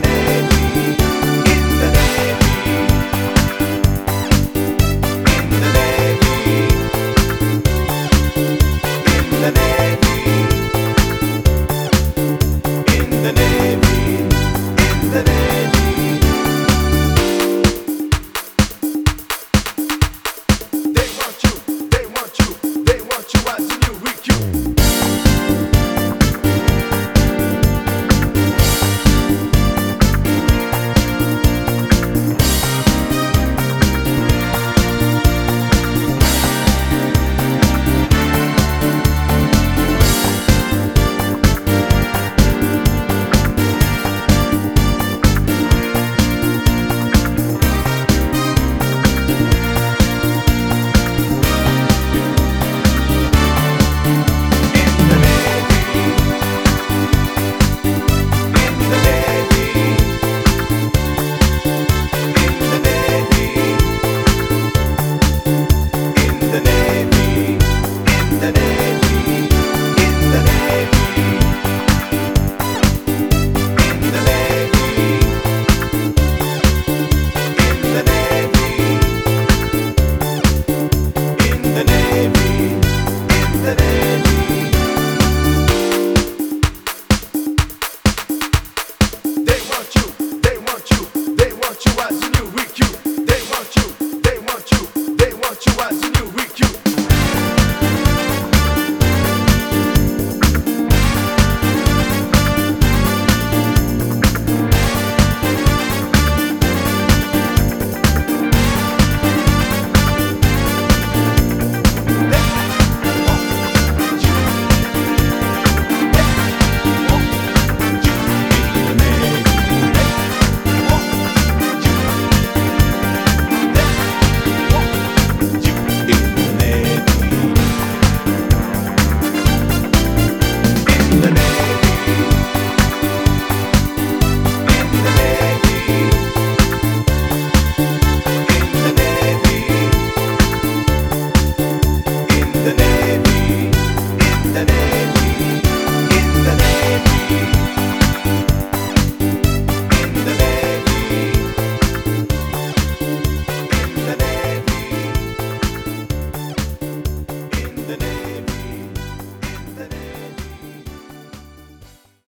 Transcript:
the name.